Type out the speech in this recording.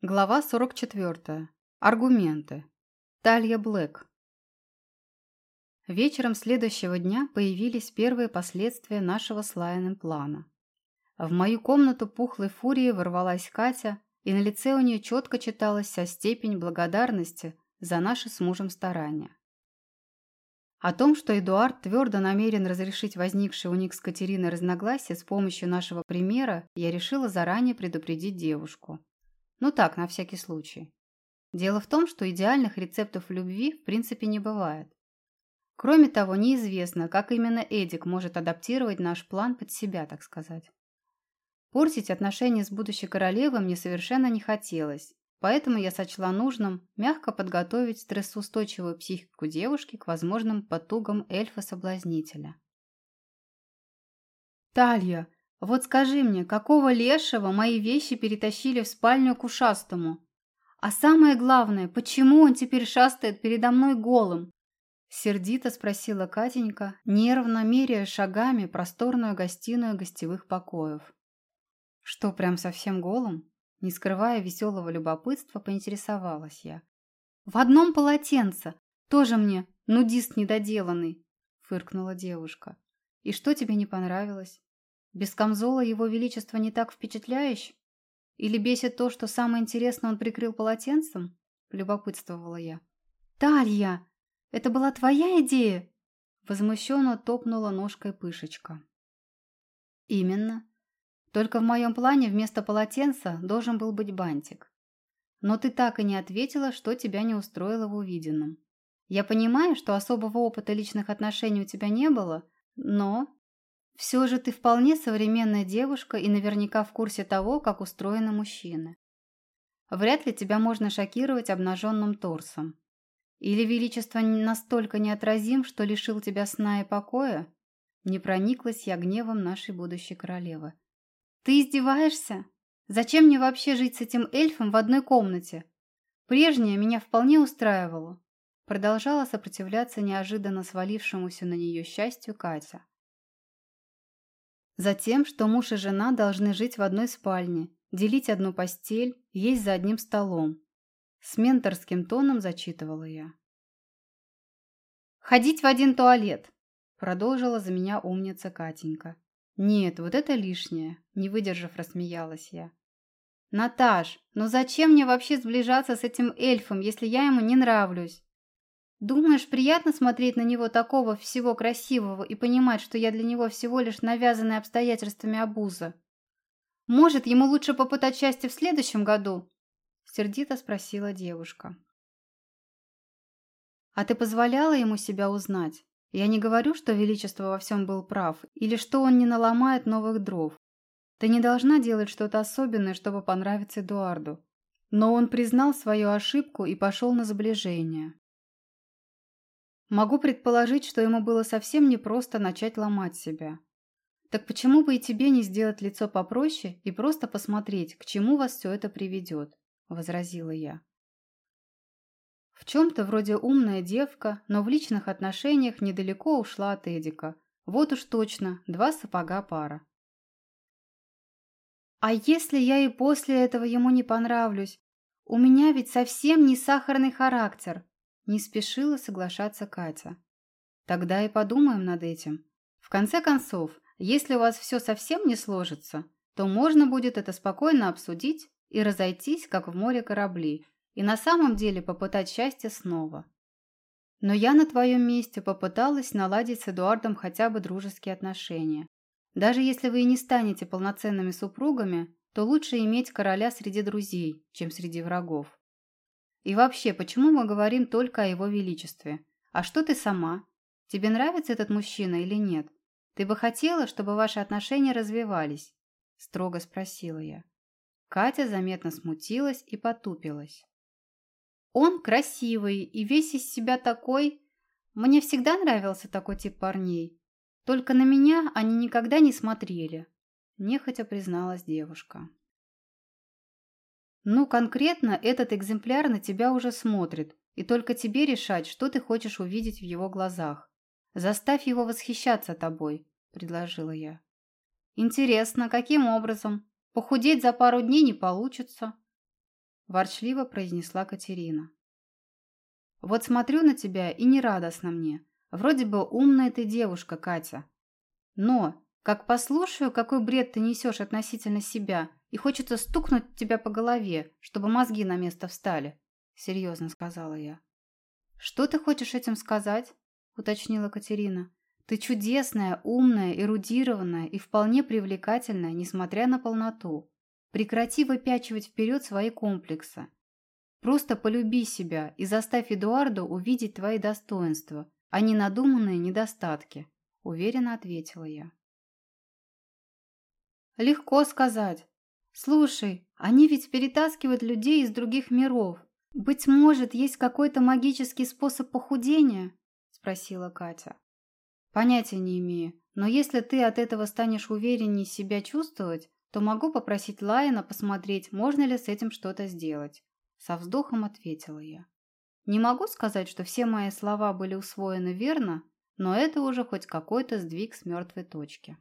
Глава 44. Аргументы. Талья Блэк. Вечером следующего дня появились первые последствия нашего с Лайоном плана. В мою комнату пухлой фурией ворвалась Катя, и на лице у нее четко читалась вся степень благодарности за наши с мужем старания. О том, что Эдуард твердо намерен разрешить возникшие у них с Катериной разногласия с помощью нашего примера, я решила заранее предупредить девушку. Ну так, на всякий случай. Дело в том, что идеальных рецептов любви в принципе не бывает. Кроме того, неизвестно, как именно Эдик может адаптировать наш план под себя, так сказать. Портить отношения с будущей королевой мне совершенно не хотелось, поэтому я сочла нужным мягко подготовить стрессоустойчивую психику девушки к возможным потугам эльфа-соблазнителя. «Талья, вот скажи мне, какого лешего мои вещи перетащили в спальню к ушастому? А самое главное, почему он теперь шастает передо мной голым? Сердито спросила Катенька, нервно меряя шагами просторную гостиную гостевых покоев. Что, прям совсем голым? Не скрывая веселого любопытства, поинтересовалась я. «В одном полотенце! Тоже мне нудист недоделанный!» фыркнула девушка. «И что тебе не понравилось?» Без камзола его величество не так впечатляющ? Или бесит то, что самое интересное он прикрыл полотенцем? Любопытствовала я. «Талья, это была твоя идея?» Возмущенно топнула ножкой пышечка. «Именно. Только в моем плане вместо полотенца должен был быть бантик. Но ты так и не ответила, что тебя не устроило в увиденном. Я понимаю, что особого опыта личных отношений у тебя не было, но все же ты вполне современная девушка и наверняка в курсе того, как устроены мужчины. Вряд ли тебя можно шокировать обнаженным торсом. Или величество настолько неотразим, что лишил тебя сна и покоя? Не прониклась я гневом нашей будущей королевы. Ты издеваешься? Зачем мне вообще жить с этим эльфом в одной комнате? Прежняя меня вполне устраивала. Продолжала сопротивляться неожиданно свалившемуся на нее счастью Катя. Затем, что муж и жена должны жить в одной спальне, делить одну постель, есть за одним столом. С менторским тоном зачитывала я. «Ходить в один туалет», – продолжила за меня умница Катенька. «Нет, вот это лишнее», – не выдержав, рассмеялась я. «Наташ, ну зачем мне вообще сближаться с этим эльфом, если я ему не нравлюсь? Думаешь, приятно смотреть на него такого всего красивого и понимать, что я для него всего лишь навязанная обстоятельствами обуза? Может, ему лучше попытать счастье в следующем году? Сердито спросила девушка. А ты позволяла ему себя узнать? Я не говорю, что Величество во всем был прав, или что он не наломает новых дров. Ты не должна делать что-то особенное, чтобы понравиться Эдуарду. Но он признал свою ошибку и пошел на сближение. Могу предположить, что ему было совсем непросто начать ломать себя. Так почему бы и тебе не сделать лицо попроще и просто посмотреть, к чему вас все это приведет? Возразила я. В чем-то вроде умная девка, но в личных отношениях недалеко ушла от Эдика. Вот уж точно, два сапога пара. А если я и после этого ему не понравлюсь? У меня ведь совсем не сахарный характер. Не спешила соглашаться Катя. Тогда и подумаем над этим. В конце концов, если у вас все совсем не сложится, то можно будет это спокойно обсудить и разойтись, как в море корабли, и на самом деле попытать счастье снова. Но я на твоем месте попыталась наладить с Эдуардом хотя бы дружеские отношения. Даже если вы и не станете полноценными супругами, то лучше иметь короля среди друзей, чем среди врагов. И вообще, почему мы говорим только о его величестве? А что ты сама? Тебе нравится этот мужчина или нет? Ты бы хотела, чтобы ваши отношения развивались?» Строго спросила я. Катя заметно смутилась и потупилась. «Он красивый и весь из себя такой. Мне всегда нравился такой тип парней. Только на меня они никогда не смотрели», – нехотя призналась девушка. Ну, конкретно этот экземпляр на тебя уже смотрит, и только тебе решать, что ты хочешь увидеть в его глазах. Заставь его восхищаться тобой, предложила я. Интересно, каким образом? Похудеть за пару дней не получится. ворчливо произнесла Катерина. Вот смотрю на тебя и нерадостно мне. Вроде бы умная ты девушка, Катя. Но, как послушаю, какой бред ты несешь относительно себя, и хочется стукнуть тебя по голове, чтобы мозги на место встали, серьезно сказала я. Что ты хочешь этим сказать? уточнила Катерина. Ты чудесная, умная, эрудированная и вполне привлекательная, несмотря на полноту. Прекрати выпячивать вперед свои комплексы. Просто полюби себя и заставь Эдуарду увидеть твои достоинства, а не надуманные недостатки», – уверенно ответила я. «Легко сказать. Слушай, они ведь перетаскивают людей из других миров. Быть может, есть какой-то магический способ похудения?» – спросила Катя. «Понятия не имею, но если ты от этого станешь увереннее себя чувствовать, то могу попросить Лайна посмотреть, можно ли с этим что-то сделать. Со вздохом ответила я. Не могу сказать, что все мои слова были усвоены верно, но это уже хоть какой-то сдвиг с мертвой точки.